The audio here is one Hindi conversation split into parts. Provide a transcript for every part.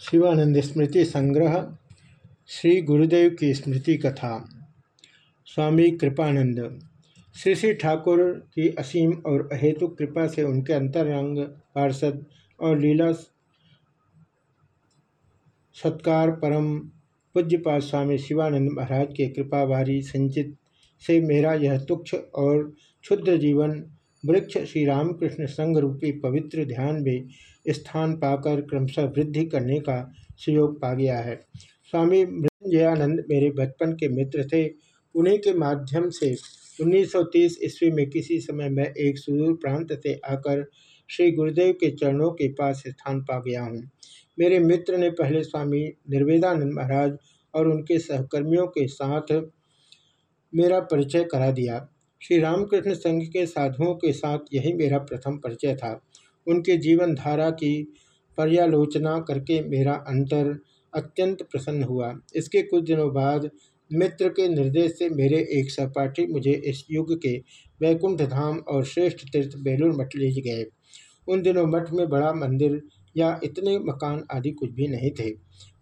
शिवानंद स्मृति संग्रह, श्री गुरुदेव की स्मृति कथा, स्वामी कृपानंद। श्री श्री ठाकुर की असीम और अहेतु कृपा से उनके अंतरंग पार्षद और लीला सत्कार परम पूज्यपात स्वामी शिवानंद महाराज के कृपावारी संचित से मेरा यह तुक्ष और क्षुद्र जीवन, वृक्ष श्री रामकृष्ण संघ रूपी पवित्र ध्यान में स्थान पाकर क्रमशः वृद्धि करने का सुयोग पा गया है। स्वामी मृत्युंजयानंद मेरे बचपन के मित्र थे। उन्हीं के माध्यम से 1930 ईस्वी में किसी समय मैं एक सुदूर प्रांत से आकर श्री गुरुदेव के चरणों के पास स्थान पा गया हूँ। मेरे मित्र ने पहले स्वामी निर्वेदानंद महाराज और उनके सहकर्मियों के साथ मेरा परिचय करा दिया। श्री रामकृष्ण संघ के साधुओं के साथ यही मेरा प्रथम परिचय था। उनके जीवन धारा की पर्यालोचना करके मेरा अंतर अत्यंत प्रसन्न हुआ। इसके कुछ दिनों बाद मित्र के निर्देश से मेरे एक सहपाठी मुझे इस युग के वैकुंठ धाम और श्रेष्ठ तीर्थ बेलूर मठ ले गए। उन दिनों मठ में बड़ा मंदिर या इतने मकान आदि कुछ भी नहीं थे।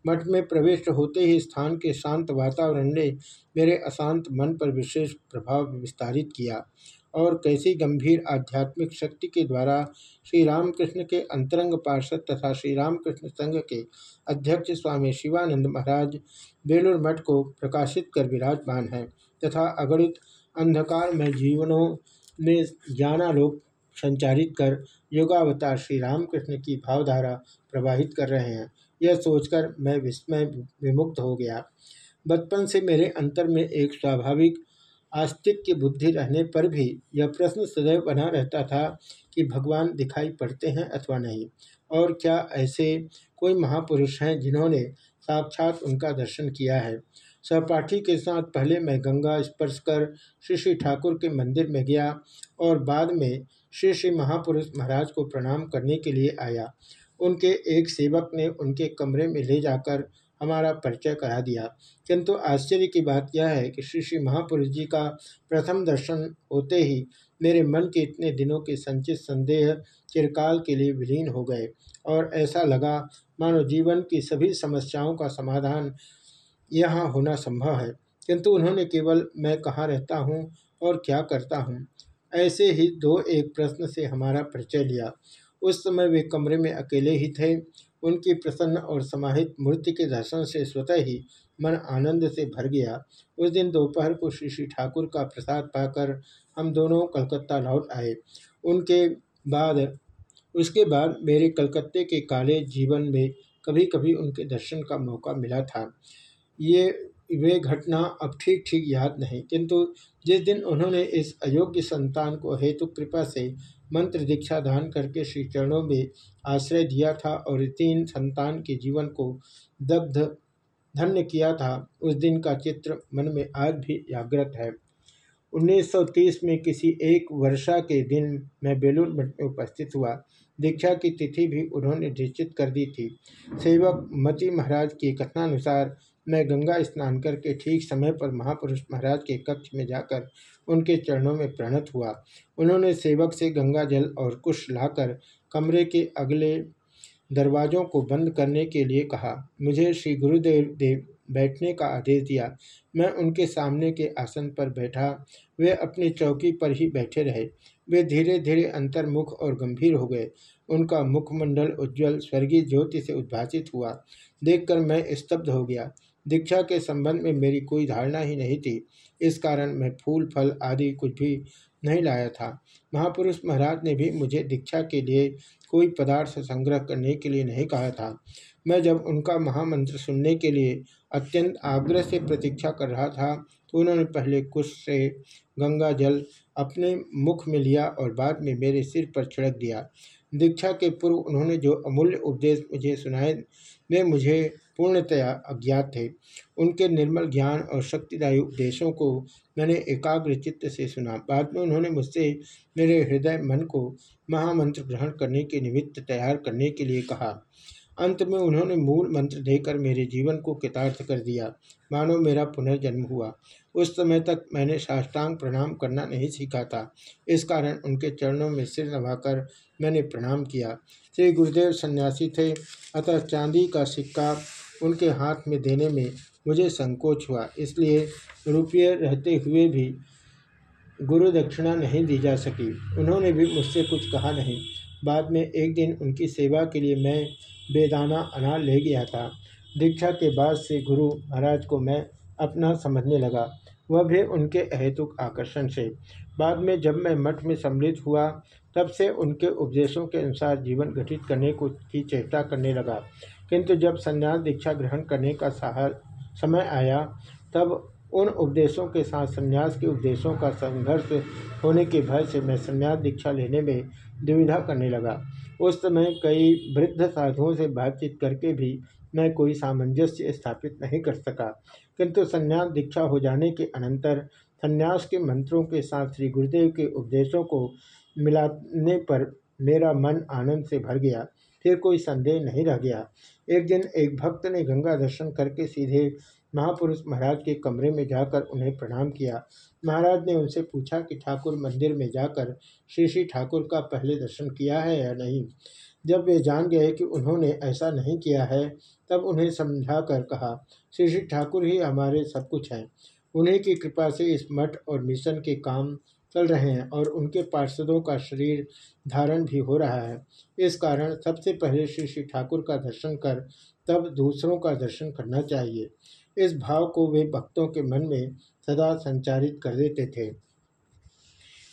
मठ में प्रवेश होते ही स्थान के शांत वातावरण ने मेरे अशांत मन पर विशेष प्रभाव विस्तारित किया। और कैसी गंभीर आध्यात्मिक शक्ति के द्वारा श्री रामकृष्ण के अंतरंग पार्षद तथा श्री रामकृष्ण संघ के अध्यक्ष स्वामी शिवानंद महाराज बेलूर मठ को प्रकाशित कर विराजमान हैं तथा अगणित अंधकार में जीवनों में ज्ञानालोक संचारित कर योगावतार श्री रामकृष्ण की भावधारा प्रवाहित कर रहे हैं। यह सोचकर मैं विस्मय विमुक्त हो गया। बचपन से मेरे अंतर में एक स्वाभाविक आस्तिक की बुद्धि रहने पर भी यह प्रश्न सदैव बना रहता था कि भगवान दिखाई पड़ते हैं अथवा नहीं। और क्या ऐसे कोई महापुरुष हैं जिन्होंने साक्षात उनका दर्शन किया है? सहपाठी के साथ पहले मैं गंगा स्पर्श कर श्री श्री ठाकुर के मंदिर में गया और बाद में श्री श्री महापुरुष महाराज को प्रणाम करने के लिए आया। उनके एक सेवक ने उनके कमरे में ले जाकर हमारा परिचय करा दिया। किंतु आश्चर्य की बात यह है कि श्री श्री महापुरुष जी का प्रथम दर्शन होते ही मेरे मन के इतने दिनों के संचित संदेह चिरकाल के लिए विलीन हो गए और ऐसा लगा, मानो जीवन की सभी समस्याओं का समाधान यहाँ होना संभव है। किंतु उन्होंने केवल, मैं कहाँ रहता हूँ और क्या करता हूँ? ऐसे ही दो एक प्रश्न से हमारा परिचय लिया। उस समय वे कमरे में अकेले ही थे। उनकी प्रसन्न और समाहित मूर्ति के दर्शन से स्वतः ही मन आनंद से भर गया। उस दिन दोपहर को श्री श्री ठाकुर का प्रसाद पाकर हम दोनों कलकत्ता लौट आए। उनके बाद, उसके बाद मेरे कलकत्ते के काले जीवन में कभी कभी उनके दर्शन का मौका मिला था। ये, वे घटना अब ठीक ठीक याद नहीं, किंतु जिस दिन उन्होंने इस अयोग्य संतान को हेतु कृपा से मंत्र दीक्षा दान करके श्री चरणों में आश्रय दिया था और तीन संतान के जीवन को दग्ध धन्य किया था, उस दिन का चित्र मन में आज भी जागृत है। 1930 में किसी एक वर्षा के दिन मैं बेलूर मठ में उपस्थित हुआ। दीक्षा की तिथि भी उन्होंने निश्चित कर दी थी। सेवक मती महाराज की कथनानुसार मैं गंगा स्नान करके ठीक समय पर महापुरुष महाराज के कक्ष में जाकर उनके चरणों में प्रणत हुआ। उन्होंने सेवक से गंगा जल और कुश लाकर कमरे के अगले दरवाज़ों को बंद करने के लिए कहा। मुझे श्री गुरुदेव देव बैठने का आदेश दिया। मैं उनके सामने के आसन पर बैठा। वे अपनी चौकी पर ही बैठे रहे। वे धीरे धीरे अंतर्मुख और गंभीर हो गए। उनका मुखमंडल उज्ज्वल, स्वर्गीय ज्योति से उद्भासित हुआ। देखकर मैं स्तब्ध हो गया। दीक्षा के संबंध में मेरी कोई धारणा ही नहीं थी। इस कारण मैं फूल, फल आदि कुछ भी नहीं लाया था। महापुरुष महाराज ने भी मुझे दीक्षा के लिए कोई पदार्थ संग्रह करने के लिए नहीं कहा था। मैं जब उनका महामंत्र सुनने के लिए अत्यंत आग्रह से प्रतीक्षा कर रहा था तो उन्होंने पहले कुछ से गंगा जल अपने मुख में लिया और बाद में मेरे सिर पर छिड़क दिया। दीक्षा के पूर्व उन्होंने जो अमूल्य उपदेश मुझे सुनाए, वे मुझे पूर्णतया अज्ञात थे। उनके निर्मल ज्ञान और शक्तिदायी उपदेशों को मैंने एकाग्र चित्त से सुना। बाद में उन्होंने मुझसे मेरे हृदय मन को महामंत्र ग्रहण करने के निमित्त तैयार करने के लिए कहा। अंत में उन्होंने मूल मंत्र देकर मेरे जीवन को कृतार्थ कर दिया। मानो मेरा पुनर्जन्म हुआ। उस समय तक मैंने साष्टांग प्रणाम करना नहीं सीखा था। इस कारण उनके चरणों में सिर नभाकर मैंने प्रणाम किया। श्री गुरुदेव सन्यासी थे। अतः चांदी का सिक्का उनके हाथ में देने में मुझे संकोच हुआ। इसलिए रुपये रहते हुए भी गुरु दक्षिणा नहीं दी जा सकी। उन्होंने भी मुझसे कुछ कहा नहीं। बाद में एक दिन उनकी सेवा के लिए मैं बेदाना अनार ले गया था। दीक्षा के बाद से गुरु महाराज को मैं अपना समझने लगा। वह भी उनके अहेतुक आकर्षण से। बाद में जब मैं मठ में सम्मिलित हुआ, तब से उनके उपदेशों के अनुसार जीवन गठित करने को की चेष्टा करने लगा। किंतु जब संन्यास दीक्षा ग्रहण करने का सहार समय आया, तब उन उपदेशों के साथ संन्यास के उपदेशों का संघर्ष होने के भय से मैं संन्यास दीक्षा लेने में दुविधा करने लगा। उस समय कई वृद्ध साधुओं से बातचीत करके भी मैं कोई सामंजस्य स्थापित नहीं कर सका। किंतु संन्यास दीक्षा हो जाने के अनंतर संन्यास के मंत्रों के साथ श्री गुरुदेव के उपदेशों को मिलाने पर मेरा मन आनंद से भर गया। फिर कोई संदेह नहीं रह गया। एक दिन एक भक्त ने गंगा दर्शन करके सीधे महापुरुष महाराज के कमरे में जाकर उन्हें प्रणाम किया। महाराज ने उनसे पूछा कि ठाकुर मंदिर में जाकर श्री श्री ठाकुर का पहले दर्शन किया है या नहीं? जब वे जान गए कि उन्होंने ऐसा नहीं किया है, तब उन्हें समझाकर कहा, श्री श्री ठाकुर ही हमारे सब कुछ हैं। उन्हीं की कृपा से इस मठ और मिशन के काम चल रहे हैं और उनके पार्षदों का शरीर धारण भी हो रहा है। इस कारण सबसे पहले श्री श्री ठाकुर का दर्शन कर, तब दूसरों का दर्शन करना चाहिए। इस भाव को वे भक्तों के मन में सदा संचारित कर देते थे।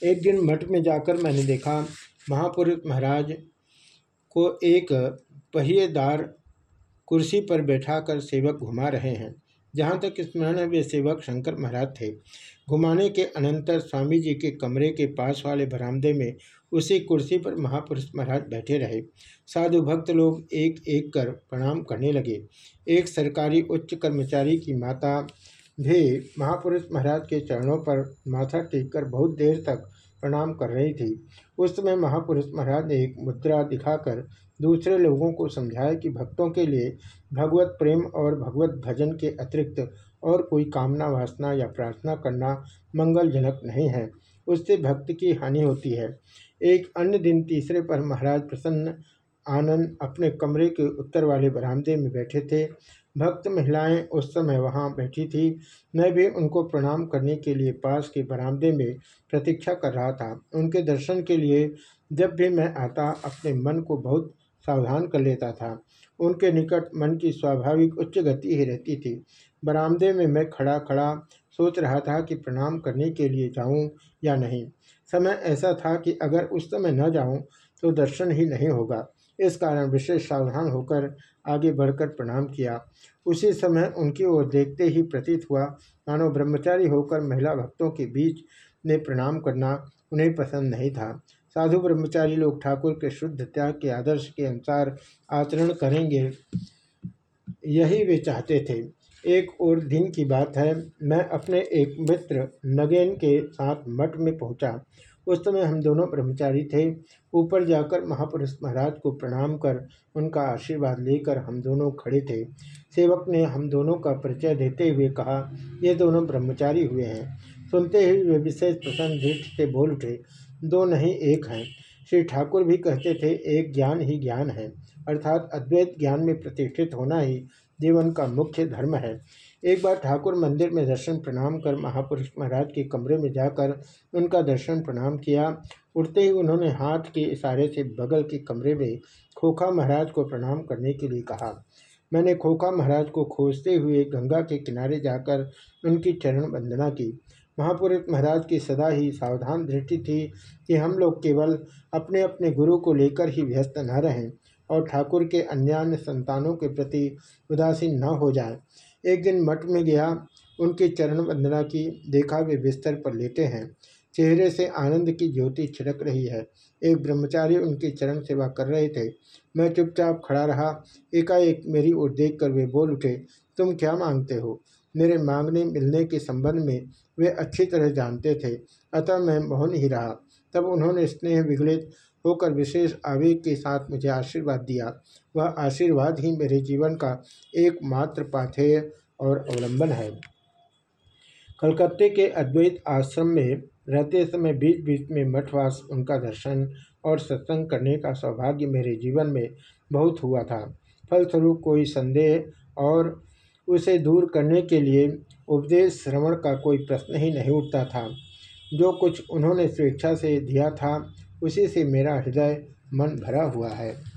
एक दिन मठ में जाकर मैंने देखा, महापुरुष महाराज को एक पहिएदार कुर्सी पर बैठाकर सेवक घुमा रहे हैं। जहाँ तक स्मरण है वे सेवक शंकर महाराज थे। घुमाने के अनंतर स्वामी जी के कमरे के पास वाले बरामदे में उसी कुर्सी पर महापुरुष महाराज बैठे रहे। साधु भक्त लोग एक एक कर प्रणाम करने लगे। एक सरकारी उच्च कर्मचारी की माता भी महापुरुष महाराज के चरणों पर माथा टेक कर बहुत देर तक प्रणाम कर रही थी। उस समय महापुरुष महाराज ने एक मुद्रा दिखाकर दूसरे लोगों को समझाया कि भक्तों के लिए भगवत प्रेम और भगवत भजन के अतिरिक्त और कोई कामना वासना या प्रार्थना करना मंगलजनक नहीं है। उससे भक्त की हानि होती है। एक अन्य दिन तीसरे पर महाराज प्रसन्न आनंद अपने कमरे के उत्तर वाले बरामदे में बैठे थे। भक्त महिलाएँ उस समय वहाँ बैठी थी। मैं भी उनको प्रणाम करने के लिए पास के बरामदे में प्रतीक्षा कर रहा था। उनके दर्शन के लिए जब भी मैं आता, अपने मन को बहुत सावधान कर लेता था। उनके निकट मन की स्वाभाविक उच्च गति ही रहती थी। बरामदे में मैं खड़ा खड़ा सोच रहा था कि प्रणाम करने के लिए जाऊँ या नहीं। समय ऐसा था कि अगर उस समय न जाऊँ तो दर्शन ही नहीं होगा। इस कारण विशेष सावधान होकर आगे बढ़कर प्रणाम किया। उसी समय उनकी ओर देखते ही प्रतीत हुआ, मानो ब्रह्मचारी होकर महिला भक्तों के बीच में प्रणाम करना उन्हें पसंद नहीं था। साधु ब्रह्मचारी लोग ठाकुर के शुद्ध त्याग के आदर्श के अनुसार आचरण करेंगे, यही वे चाहते थे। एक और दिन की बात है। मैं अपने एक मित्र नगेन के साथ मठ में पहुँचा। उस समय हम दोनों ब्रह्मचारी थे। ऊपर जाकर महापुरुष महाराज को प्रणाम कर, उनका आशीर्वाद लेकर हम दोनों खड़े थे। सेवक ने हम दोनों का परिचय देते हुए कहा, ये दोनों ब्रह्मचारी हुए हैं। सुनते ही वे विशेष प्रसन्न दृष्टि से बोल उठे, दो नहीं, एक हैं। श्री ठाकुर भी कहते थे, एक ज्ञान ही ज्ञान है। अर्थात अद्वैत ज्ञान में प्रतिष्ठित होना ही जीवन का मुख्य धर्म है। एक बार ठाकुर मंदिर में दर्शन प्रणाम कर महापुरुष महाराज के कमरे में जाकर उनका दर्शन प्रणाम किया। उठते ही उन्होंने हाथ के इशारे से बगल के कमरे में खोखा महाराज को प्रणाम करने के लिए कहा। मैंने खोखा महाराज को खोजते हुए गंगा के किनारे जाकर उनकी चरण वंदना की। महापुरुष महाराज की सदा ही सावधान दृष्टि थी कि हम लोग केवल अपने अपने गुरु को लेकर ही व्यस्त न रहें। और ठाकुर के अन्य संतानों के प्रति उदासीन न हो जाए। एक दिन मठ में गया, उनकी चरण वंदना की देखा वे बिस्तर पर लेटे हैं। चेहरे से आनंद की ज्योति छिड़क रही है। एक ब्रह्मचारी उनकी चरण सेवा कर रहे थे। मैं चुपचाप खड़ा रहा। एकाएक मेरी ओर देखकर वे बोल उठे, तुम क्या मांगते हो? मेरे मांगने मिलने के संबंध में वे अच्छी तरह जानते थे। अतः मैं मौन ही रहा। तब उन्होंने स्नेह विगलित होकर विशेष आवेग के साथ मुझे आशीर्वाद दिया। वह आशीर्वाद ही मेरे जीवन का एकमात्र पाथेय और अवलंबन है। कलकत्ते के अद्वैत आश्रम में रहते समय बीच बीच में मठवास, उनका दर्शन और सत्संग करने का सौभाग्य मेरे जीवन में बहुत हुआ था। फलस्वरूप कोई संदेह और उसे दूर करने के लिए उपदेश श्रवण का कोई प्रश्न ही नहीं उठता था। जो कुछ उन्होंने स्वेच्छा से दिया था उसी से मेरा हृदय मन भरा हुआ है।